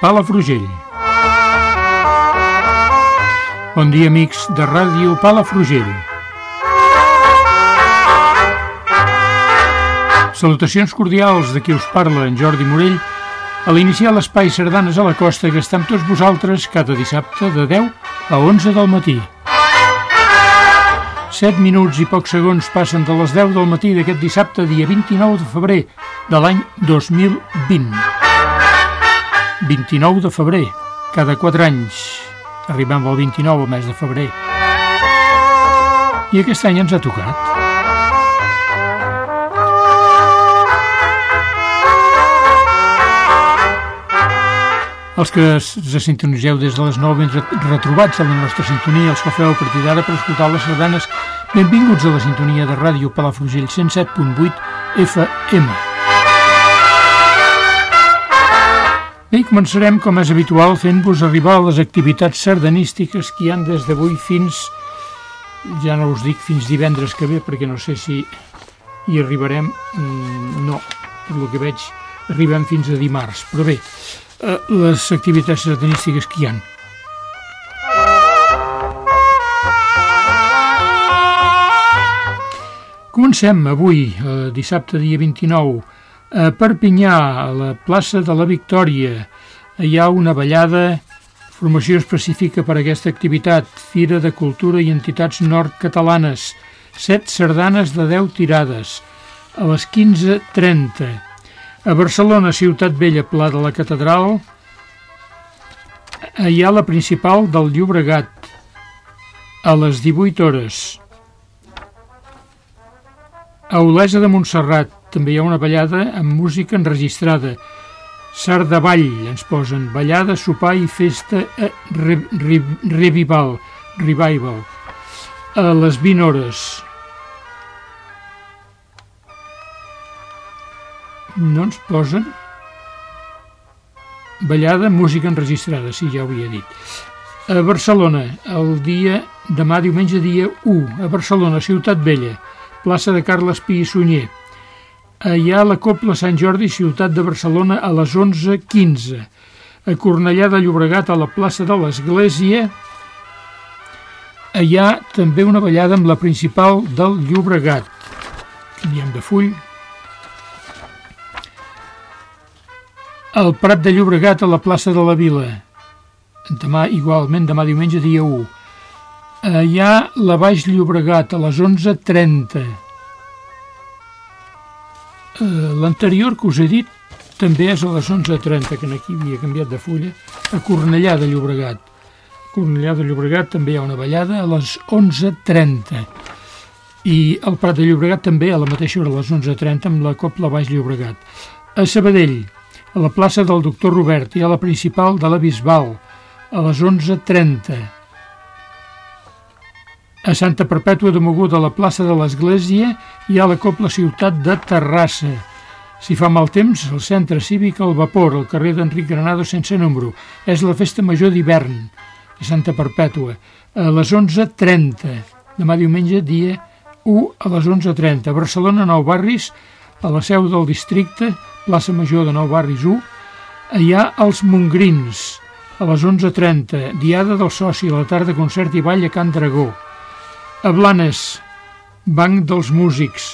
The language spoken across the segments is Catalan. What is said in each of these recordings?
Palafrugell. Bon dia, amics de ràdio Palafrugell. Salutacions cordials de qui us parla, en Jordi Morell, a l'iniciar l'espai Sardanes a la Costa que està amb tots vosaltres cada dissabte de 10 a 11 del matí. 7 minuts i pocs segons passen de les 10 del matí d'aquest dissabte, dia 29 de febrer de l'any 2020. 29 de febrer, cada 4 anys. Arribem al 29, al mes de febrer. I aquest any ens ha tocat. Els que es sintoniseu des de les 9 ben retrobats a la nostra sintonia, els que feu a partir d'ara per escoltar les sardanes, benvinguts a la sintonia de ràdio Palafrugell 107.8 FM. Bé, començarem, com és habitual, fent-vos arribar a les activitats sardanístiques que hi han des d'avui fins, ja no us dic fins divendres que ve, perquè no sé si hi arribarem, mm, no, per el que veig, arribem fins a dimarts, però bé, eh, les activitats sardanístiques que hi han. Comencem avui, eh, dissabte dia 29, a Perpinyà, a la plaça de la Victòria, hi ha una ballada, formació específica per a aquesta activitat, Fira de Cultura i Entitats Nord-Catalanes, set sardanes de 10 tirades, a les 15.30. A Barcelona, Ciutat Vella, Pla de la Catedral, hi ha la principal del Llobregat, a les 18 hores. A Olesa de Montserrat, també hi ha una ballada amb música enregistrada. Ball, ens posen, ballada, sopar i festa eh, re, re, revival, revival, a les 20 hores. No ens posen ballada, música enregistrada, sí, ja ho havia dit. A Barcelona, el dia, demà diumenge dia 1, a Barcelona, Ciutat Vella, plaça de Carles Pi i Sunyer, hi ha la Copla Sant Jordi, ciutat de Barcelona, a les 11.15. A Cornellà de Llobregat, a la plaça de l'Església, hi ha també una ballada amb la principal del Llobregat. Canviem de full. Al Prat de Llobregat, a la plaça de la Vila. Demà, igualment, demà diumenge, dia 1. Hi ha la Baix Llobregat, a les 11.30 Eh, l'anterior que us he dit també és a les 11.30, que aquí havia canviat de fulla, a Cornellà de Llobregat. A Cornellà de Llobregat també hi ha una ballada a les 11.30. I al Prat de Llobregat també a la mateixa hora, a les 11.30, amb la Copla Baix Llobregat. A Sabadell, a la plaça del Doctor Robert, i a la principal de la Bisbal, a les 11.30 a Santa Perpètua de Moguda, a la plaça de l'Església, hi ha la Copla Ciutat de Terrassa. Si fa mal temps, el centre cívic al vapor, al carrer d'Enric Granado sense número. És la festa major d'hivern a Santa Perpètua, a les 11.30. Demà diumenge, dia 1 a les 11.30. A Barcelona, Nou Barris, a la seu del districte, plaça major de Nou Barris 1, hi ha els Mongrins, a les 11.30, diada del soci, a la tarda concert i ball a Can Dragó. A Blanes, Banc dels Músics,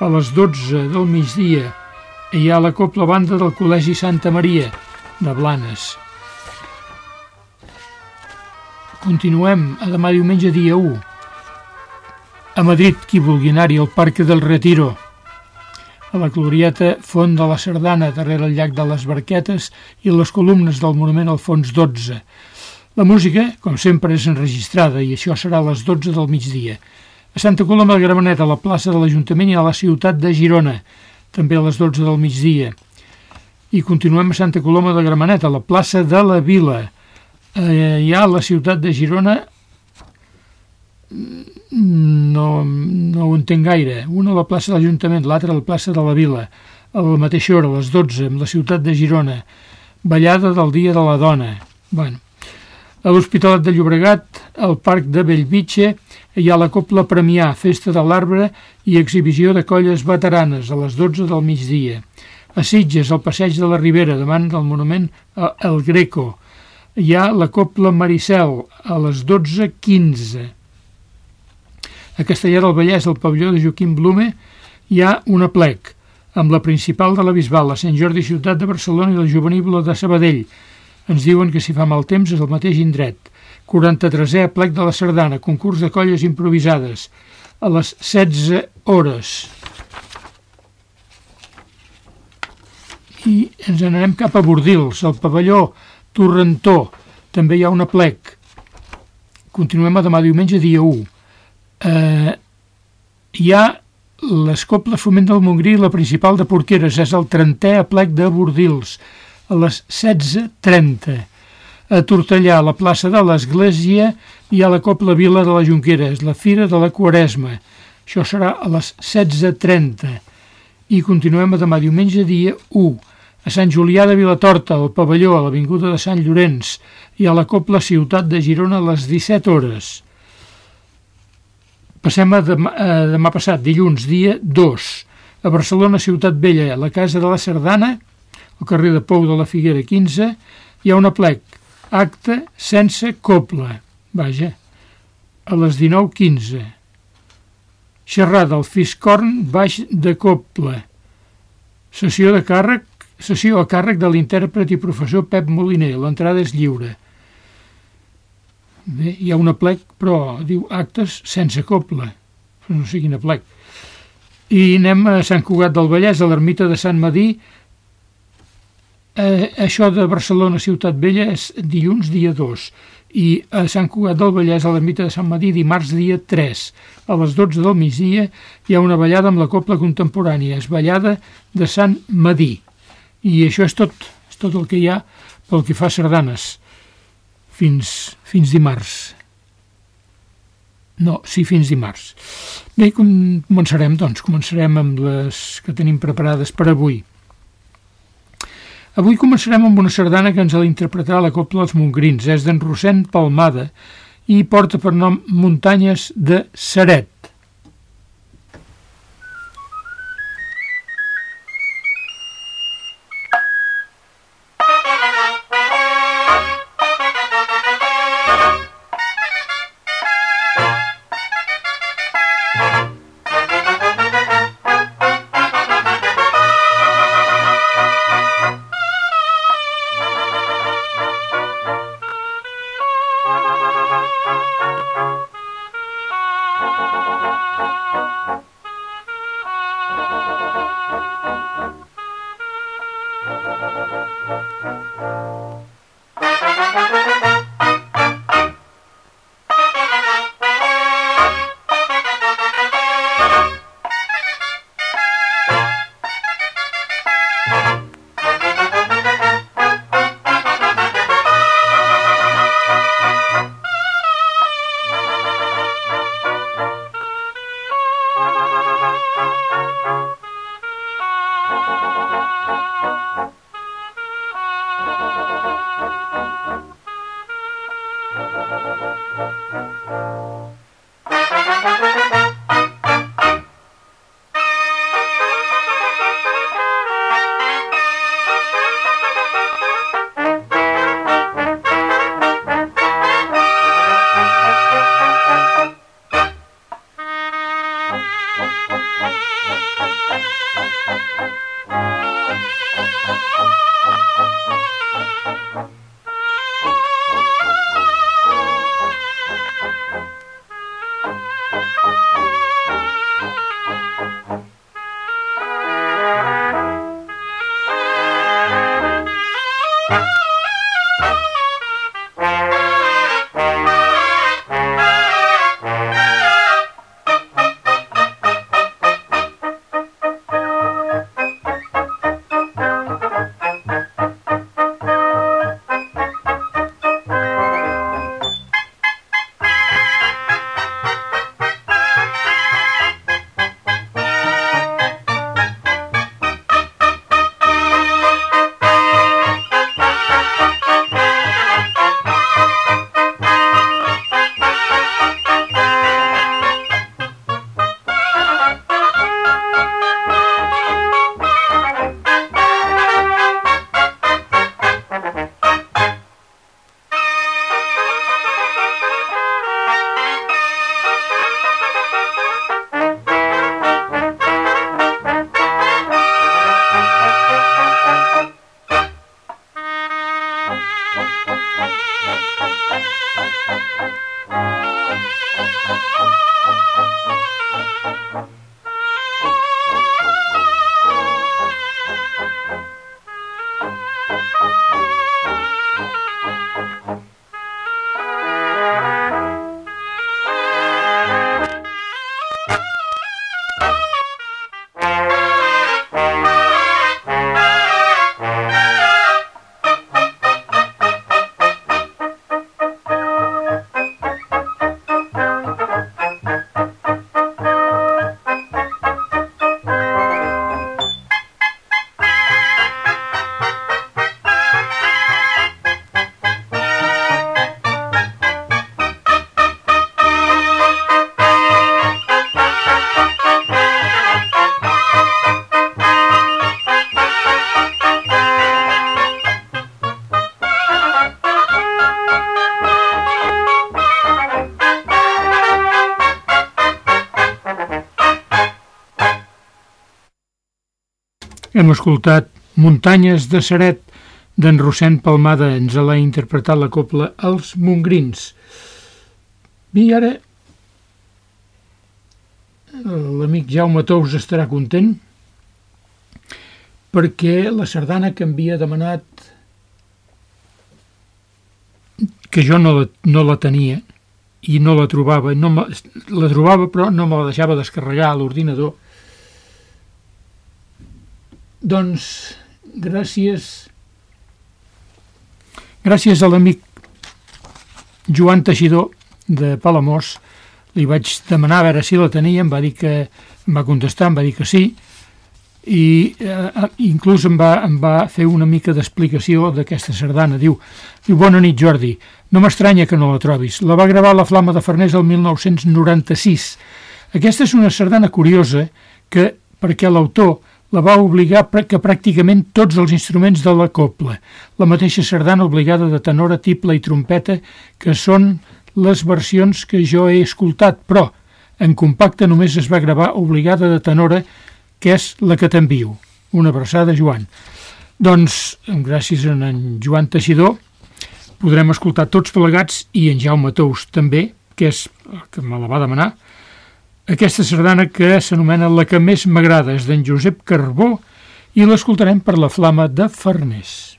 a les 12 del migdia, hi ha la Copla Banda del Col·legi Santa Maria, de Blanes. Continuem a demà diumenge dia 1. A Madrid, qui vulgui anar-hi al Parc del Retiro, a la glorieta Font de la Sardana, darrere el llac de les Barquetes i les columnes del monument al fons 12. La música, com sempre, és enregistrada i això serà a les 12 del migdia. A Santa Coloma de Gramenet, a la plaça de l'Ajuntament i a la ciutat de Girona, també a les 12 del migdia. I continuem a Santa Coloma de Gramenet, a la plaça de la Vila. Eh, hi ha la ciutat de Girona no, no ho entenc gaire. Una a la plaça de l'Ajuntament, l'altra a la plaça de la Vila, a la mateixa hora, a les 12, amb la ciutat de Girona. Ballada del Dia de la Dona. Bueno. A l'Hospitalet de Llobregat, al Parc de Bellvitge, hi ha la Copla Premià, Festa de l'Arbre i exhibició de colles veteranes a les 12 del migdia. A Sitges, al Passeig de la Ribera, davant del monument El Greco. Hi ha la Copla Maricel a les 12.15 a Castellà del Vallès, al pavelló de Joaquim Blume, hi ha una plec, amb la principal de la Bisbal, la Sant Jordi Ciutat de Barcelona i la Juvenívola de Sabadell. Ens diuen que si fa mal temps és el mateix indret. 43è plec de la Sardana, concurs de colles improvisades, a les 16 hores. I ens anarem cap a Bordils, al pavelló Torrentó. També hi ha una plec. Continuem a demà diumenge, dia 1 eh, hi ha l'Escopla Foment del Montgrí, la principal de Porqueres, és el 30è aplec de Bordils, a les 16.30. A Tortellà, a la plaça de l'Església, hi ha la Copla Vila de la Junquera, és la Fira de la Quaresma. Això serà a les 16.30. I continuem a demà diumenge, dia 1. A Sant Julià de Vilatorta, al pavelló, a l'Avinguda de Sant Llorenç, i a la Copla Ciutat de Girona a les 17 hores. Passem a demà, a demà passat, dilluns, dia 2. A Barcelona, Ciutat Vella, a la Casa de la Sardana, al carrer de Pou de la Figuera 15, hi ha una plec, acte sense coble, vaja, a les 19.15. Xerrada al Fiscorn baix de coble. Sessió de càrrec, sessió a càrrec de l'intèrpret i professor Pep Moliner. L'entrada és lliure. Bé, hi ha una plec, però diu actes sense coble. No sé quina plec. I anem a Sant Cugat del Vallès, a l'ermita de Sant Madí. Eh, això de Barcelona Ciutat Vella és dilluns dia 2 i a Sant Cugat del Vallès, a l'ermita de Sant Madí, dimarts dia 3. A les 12 del migdia hi ha una ballada amb la copla contemporània, és ballada de Sant Madí. I això és tot, és tot el que hi ha pel que fa a sardanes fins, fins dimarts. No, sí, fins dimarts. Bé, començarem, doncs, començarem amb les que tenim preparades per avui. Avui començarem amb una sardana que ens ha d'interpretar la Copla dels Montgrins. És d'en Rossent Palmada i porta per nom Muntanyes de Seret. Escoltat Muntanyes de Seret d'en Rossent Palmada. Ens l'ha interpretat la copla Els Mongrins. I ara l'amic Jaume Tous estarà content perquè la sardana que havia demanat que jo no la, no la tenia i no la trobava, no la trobava però no me la deixava descarregar a l'ordinador doncs, gràcies gràcies a l'amic Joan Teixidor de Palamós li vaig demanar a veure si la tenia, em va dir que em va contestar, em va dir que sí i eh, inclús em va, em va fer una mica d'explicació d'aquesta sardana. Diu, diu, bona nit Jordi, no m'estranya que no la trobis. La va gravar la Flama de Farners el 1996. Aquesta és una sardana curiosa que, perquè l'autor la va obligar que pràcticament tots els instruments de la copla, la mateixa sardana obligada de tenora, tiple i trompeta, que són les versions que jo he escoltat, però en compacte només es va gravar obligada de tenora, que és la que t'envio. Una abraçada, Joan. Doncs, gràcies a en Joan Teixidor, podrem escoltar tots plegats i en Jaume Tous també, que és el que me la va demanar, aquesta sardana que s'anomena La que més m'agrada és d'en Josep Carbó i l'escoltarem per la flama de Farners.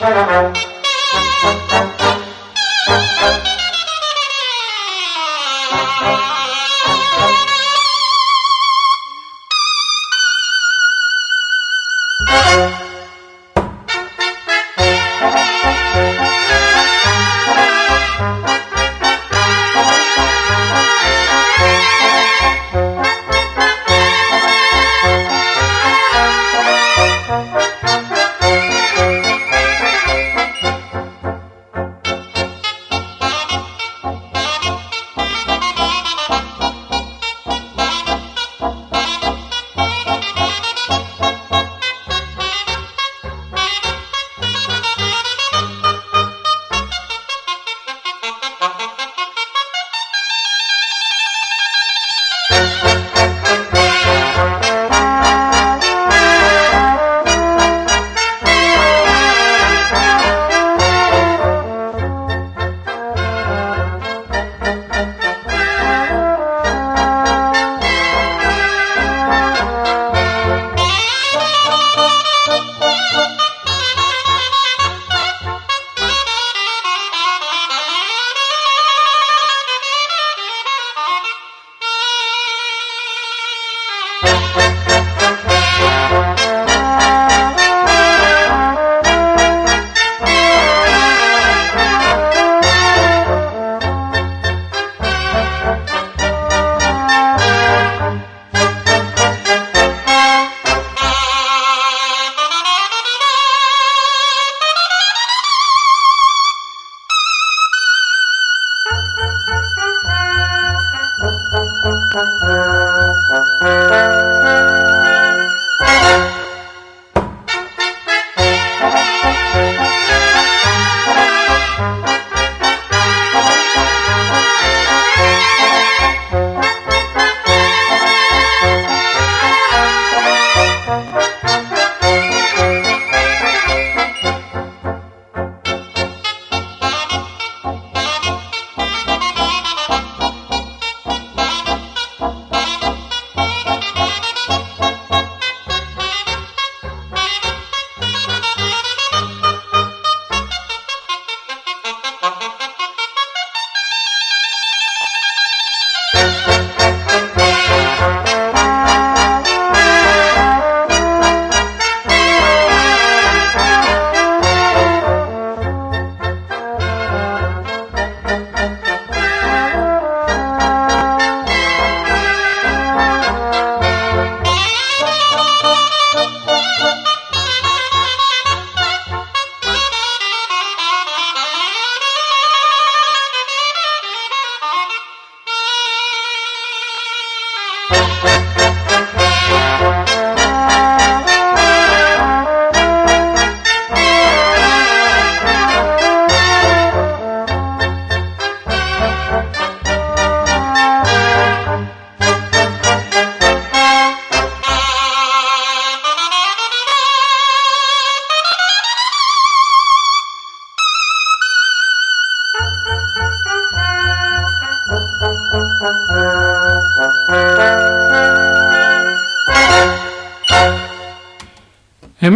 Thank you.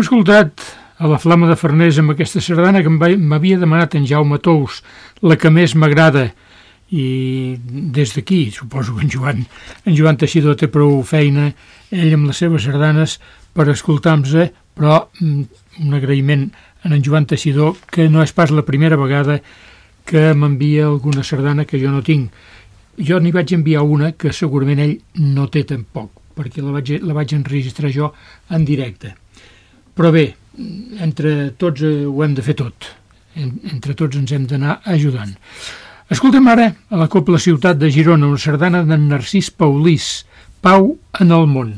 Escoltat a la Flama de Farners amb aquesta sardana que m'havia demanat en Jaume Tous, la que més m'agrada, i des d'aquí, suposo que en Joan, en Joan Teixidor té prou feina, ell amb les seves sardanes, per escoltar-nos, però mm, un agraïment a en Joan Teixidor, que no és pas la primera vegada que m'envia alguna sardana que jo no tinc. Jo n'hi vaig enviar una que segurament ell no té tampoc, perquè la vaig, la vaig enregistrar jo en directe. Però bé, entre tots eh, ho hem de fer tot. Entre tots ens hem d'anar ajudant. Escoltem ara a la Copla Ciutat de Girona una sardana d'en Narcís Paulís, Pau en el món.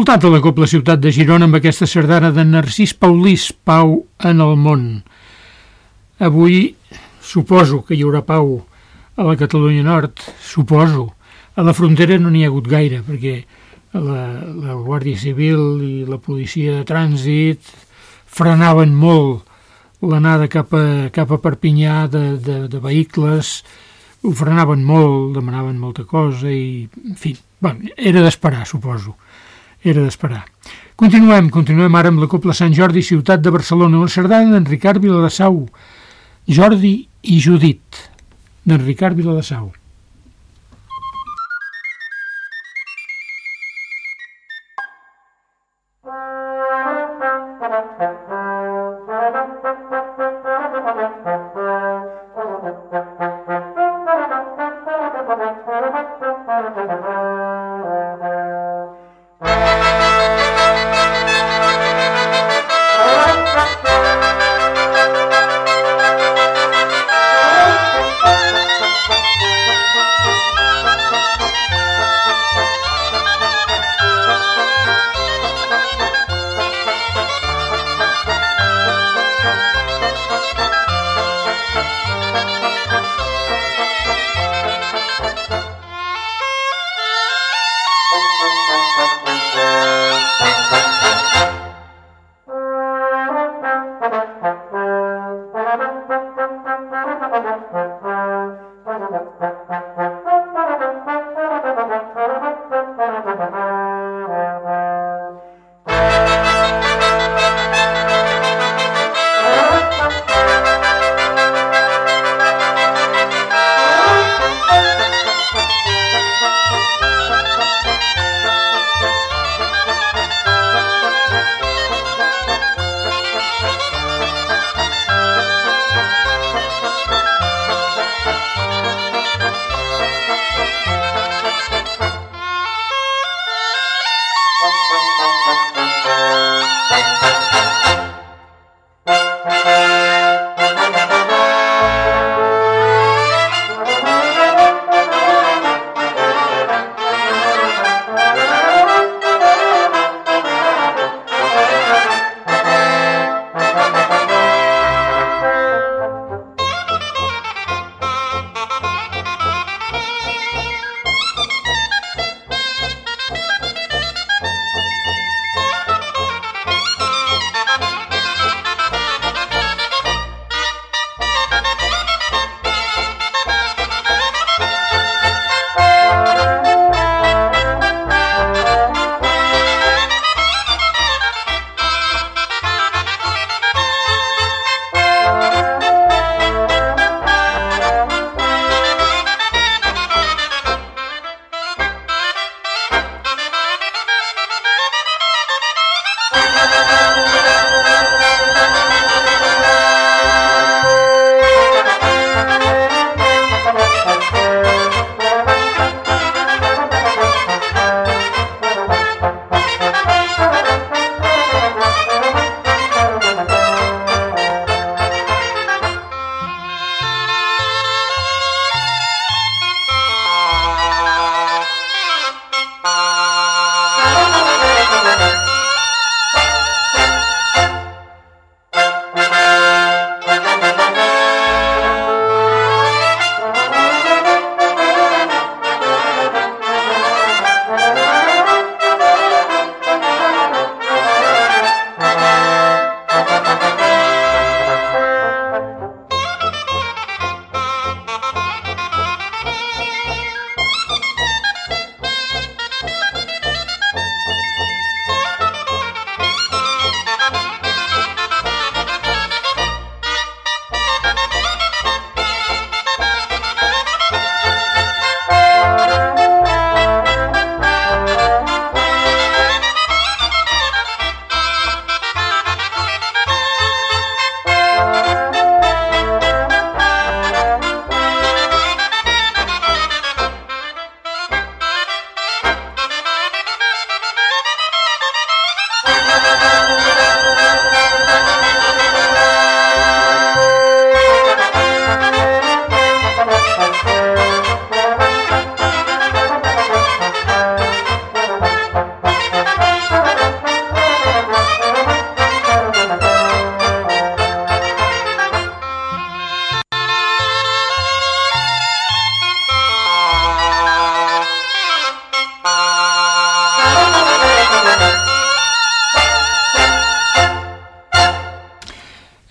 Escoltat a la Copla Ciutat de Girona amb aquesta sardana de Narcís Paulís, Pau en el món. Avui suposo que hi haurà pau a la Catalunya Nord, suposo. A la frontera no n'hi ha hagut gaire, perquè la, la Guàrdia Civil i la policia de trànsit frenaven molt l'anada cap, cap a Perpinyà de, de, de vehicles, ho frenaven molt, demanaven molta cosa i, en fi, bueno, era d'esperar, suposo. Era d'esperar. Continuem, continuem ara amb la Copla Sant Jordi, ciutat de Barcelona, una sardana d'en Ricard Viladasau, Jordi i Judit, d'en Ricard Viladasau.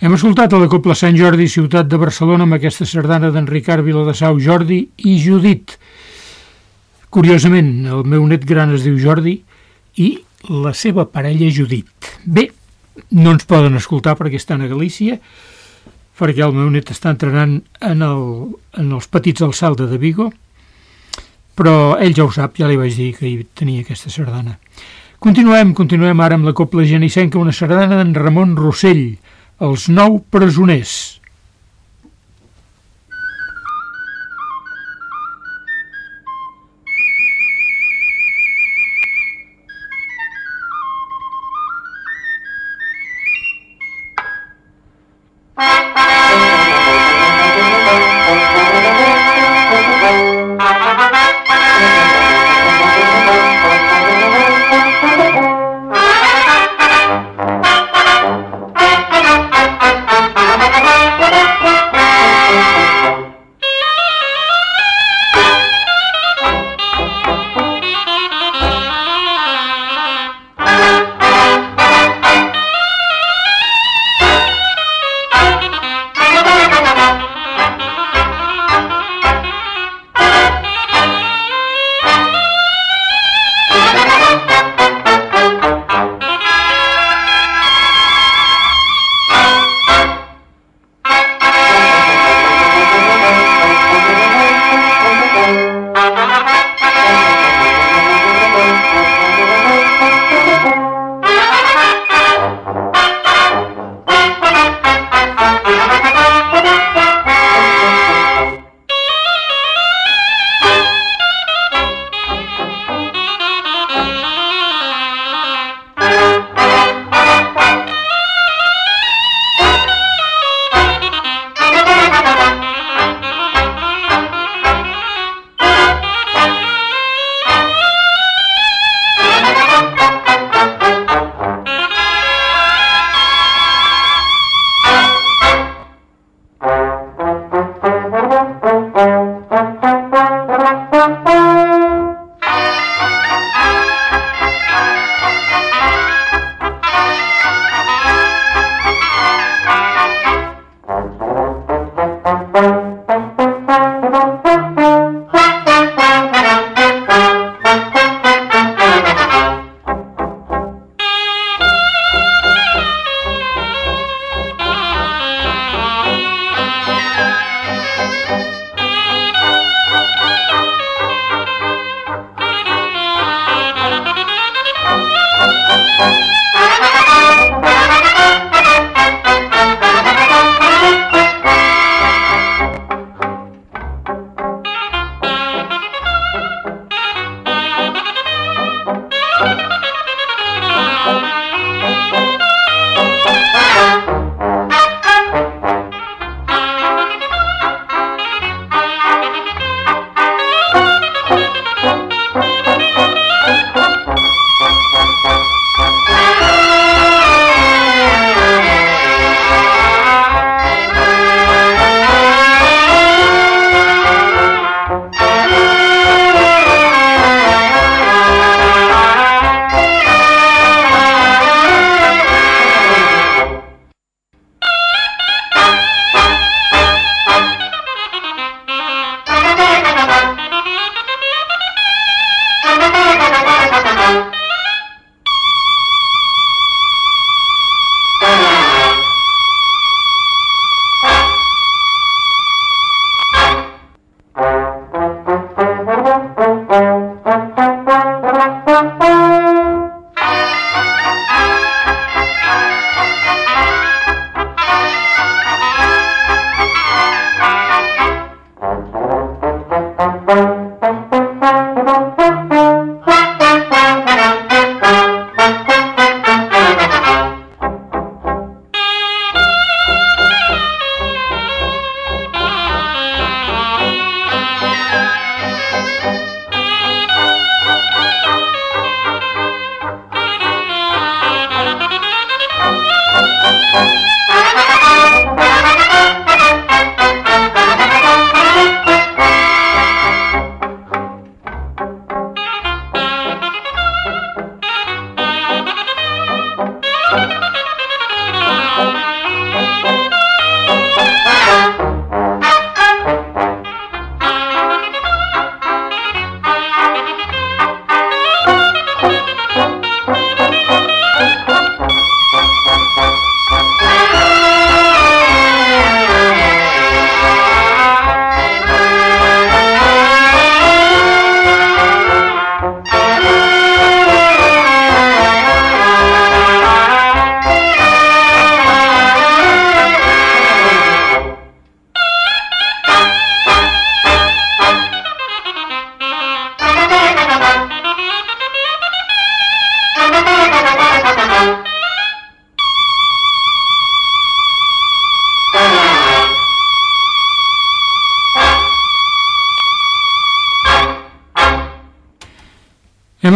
Hem escoltat a la Copla Sant Jordi, ciutat de Barcelona, amb aquesta sardana d'en Ricard Viladasau, Jordi i Judit. Curiosament, el meu net gran es diu Jordi i la seva parella Judit. Bé, no ens poden escoltar perquè estan a Galícia, perquè el meu net està entrenant en, el, en els petits del Salde de Vigo, però ell ja ho sap, ja li vaig dir que hi tenia aquesta sardana. Continuem, continuem ara amb la Copla Genissenca, una sardana d'en Ramon Rossell, els nou presoners.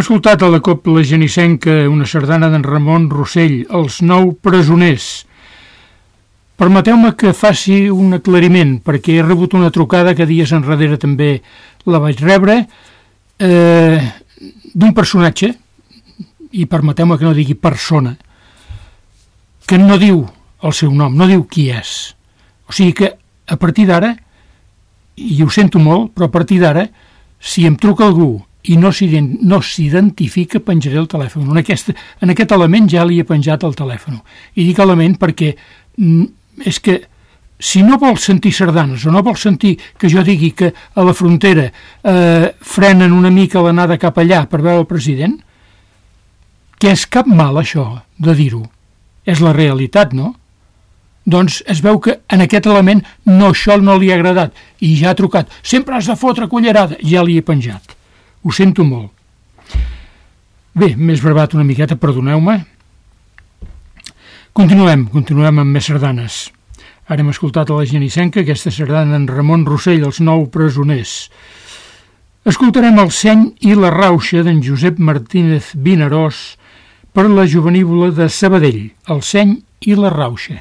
Escoltat a la Copla Genissenca una sardana d'en Ramon Rossell, Els nou presoners. Permeteu-me que faci un aclariment, perquè he rebut una trucada que dies enrere també la vaig rebre, eh, d'un personatge, i permeteu-me que no digui persona, que no diu el seu nom, no diu qui és. O sigui que, a partir d'ara, i ho sento molt, però a partir d'ara, si em truca algú i no s'identifica, no penjaré el telèfon. En aquest, en aquest element ja li he penjat el telèfon. I dic element perquè mm, és que si no vols sentir sardanes o no vols sentir que jo digui que a la frontera eh, frenen una mica l'anada cap allà per veure el president, que és cap mal això de dir-ho. És la realitat, no? Doncs es veu que en aquest element no això no li ha agradat i ja ha trucat. Sempre has de fotre cullerada. Ja li he penjat. Ho sento molt. Bé, més brevat una miqueta, perdoneu-me. Continuem, continuem amb més sardanes. Ara hem escoltat a la Genissenca aquesta sardana en Ramon Rossell, els nou presoners. Escoltarem el seny i la rauxa d'en Josep Martínez Vinaròs per la juvenívola de Sabadell, el seny i la rauxa.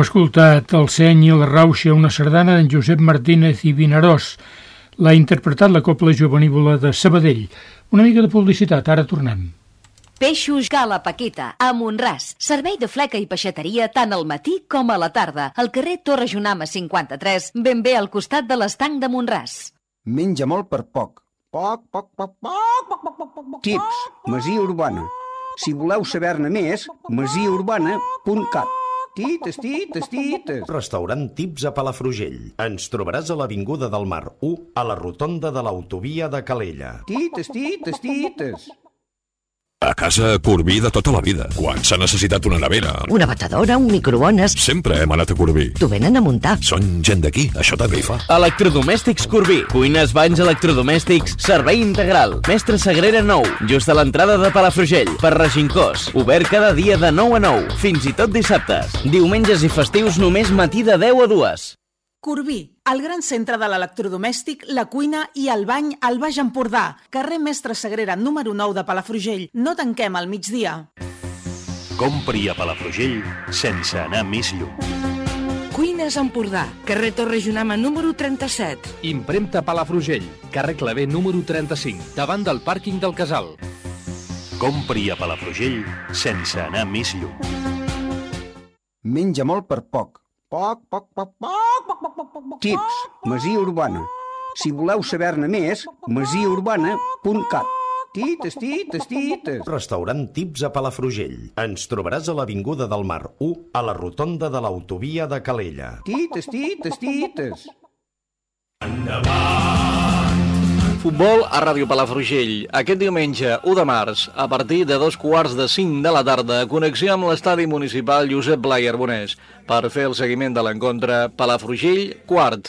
Hem escoltat el seny i la rauxa, una sardana d'en Josep Martínez i Vinaròs. L'ha interpretat la Copla Jovenívola de Sabadell. Una mica de publicitat, ara tornem. Peixos Gala Paqueta, a Montràs. Servei de fleca i peixateria tant al matí com a la tarda. Al carrer Torre Junama 53, ben bé al costat de l'estanc de Montràs. Menja molt per poc. Poc, poc, poc, poc, poc, poc, poc, poc. Tips, Masia Urbana. Si voleu saber-ne més, masiaurbana.cat. Tites, tites, tites. Restaurant Tips a Palafrugell. Ens trobaràs a l'Avinguda del Mar 1, a la rotonda de l'autovia de Calella. Tites, tites, tites. A casa Corbí de tota la vida. Quan s'ha necessitat una nevera. Una batedora, un microones... Sempre hem anat a Corbí. T'ho venen a muntar. Són gent d'aquí, això també hi fa. Electrodomèstics Corbí. Cuines, banys, electrodomèstics, servei integral. Mestre Sagrera 9, just a l'entrada de Palafrugell, per Regincós. Obert cada dia de 9 a 9, fins i tot dissabtes. Diumenges i festius només matí de 10 a 2. Corbí, el gran centre de l'electrodomèstic, la cuina i el bany al Baix Empordà. Carrer Mestre Sagrera, número 9 de Palafrugell. No tanquem al migdia. Compri a Palafrugell sense anar més lluny. Cuines Empordà, carrer Torre Junama número 37. Impremta Palafrugell, carrer Clavé número 35, davant del pàrquing del Casal. Compri a Palafrugell sense anar més lluny. Menja molt per poc. Poc, poc, poc, poc, poc, poc, poc, poc. Tips, Masia Urbana. Si voleu saber-ne més, masiaurbana.cat. Tites, tites, tites. Restaurant Tips a Palafrugell. Ens trobaràs a l'Avinguda del Mar 1, a la rotonda de l'autovia de Calella. Tites, tites, tites. Futbol a Ràdio Palafrugell. Aquest diumenge, 1 de març, a partir de dos quarts de 5 de la tarda, connexió amb l'estadi municipal Josep Blai Arbonès per fer el seguiment de l'encontre Palafrugell quart.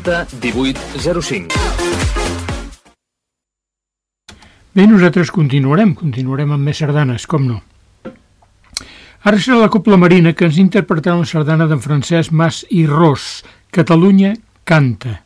18 05. Bé, nosaltres continuarem, continuarem amb més sardanes, com no. Ara serà la Copla Marina que ens interpretarà una sardana d'en Francesc Mas i Ros, Catalunya canta.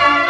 Bye.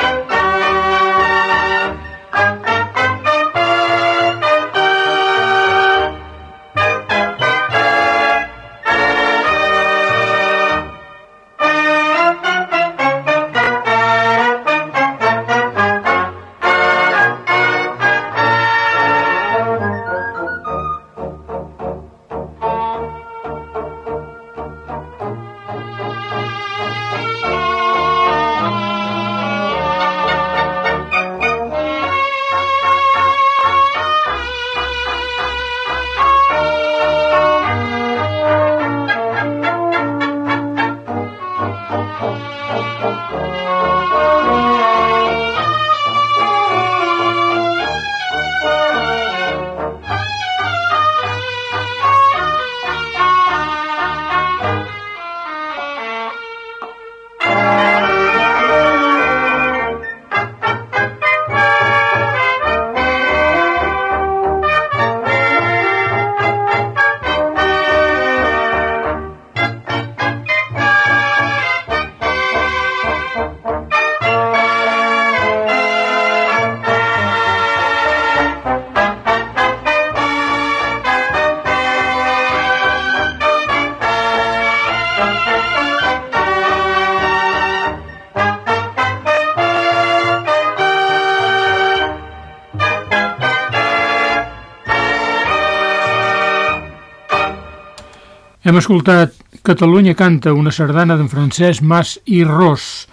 Hem escoltat Catalunya canta una sardana d'en Francesc Mas i Ros.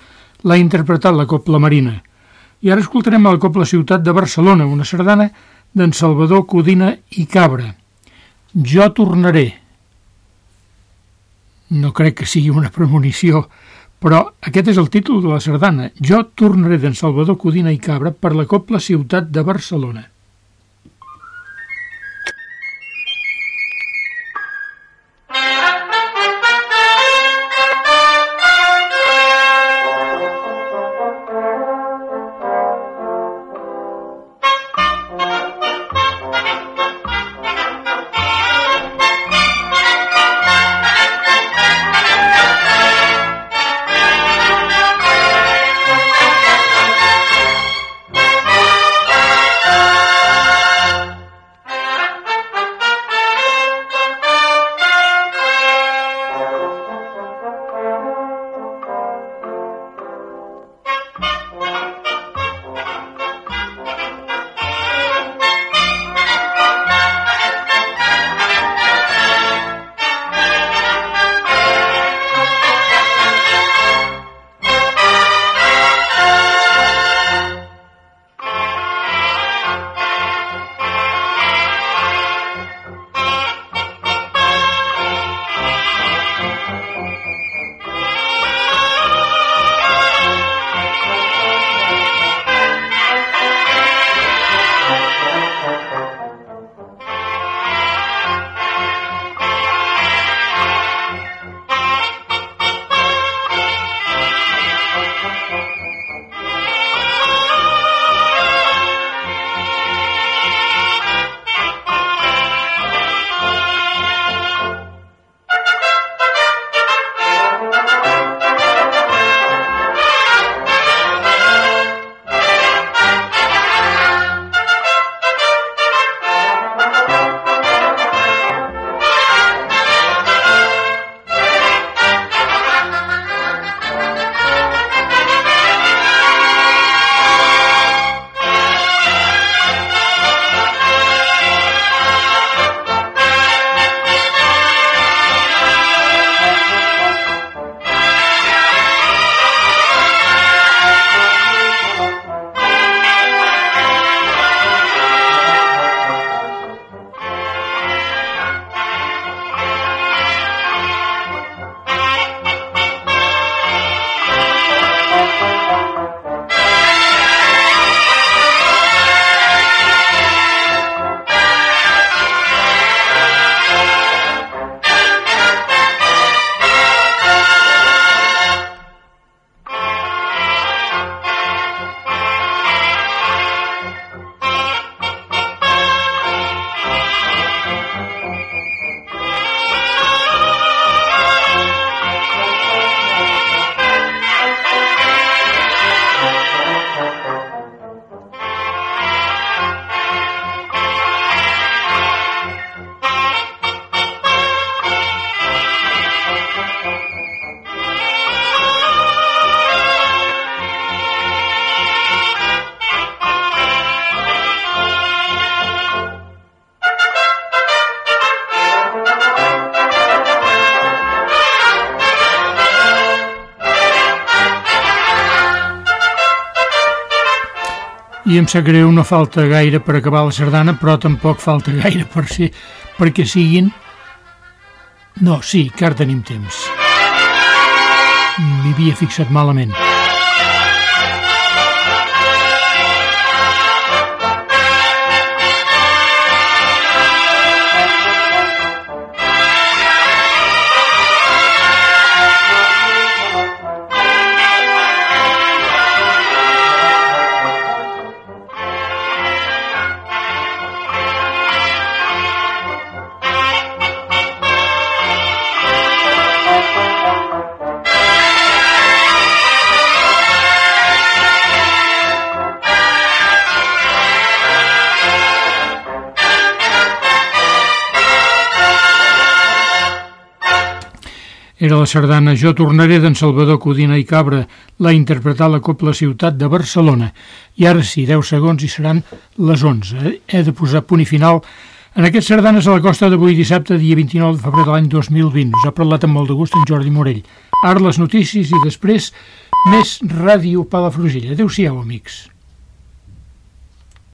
L'ha interpretat la Copla Marina. I ara escoltarem la Copla Ciutat de Barcelona, una sardana d'en Salvador Codina i Cabra. Jo tornaré. No crec que sigui una premonició, però aquest és el títol de la sardana. Jo tornaré d'en Salvador Codina i Cabra per la Copla Ciutat de Barcelona. I em sap greu, no falta gaire per acabar la sardana, però tampoc falta gaire per ser, perquè siguin... No, sí, que ara tenim temps. M'hi havia fixat malament. Era la sardana Jo tornaré d'en Salvador Codina i Cabra, l'ha interpretat la Copla Ciutat de Barcelona. I ara sí, 10 segons i seran les 11. He de posar punt i final En aquests sardanes a la costa d'avui dissabte, dia 29 de febrer de l'any 2020. Us ha parlat amb molt de gust en Jordi Morell. Ara les notícies i després més Ràdio Palafrugell. Adéu-siau, amics.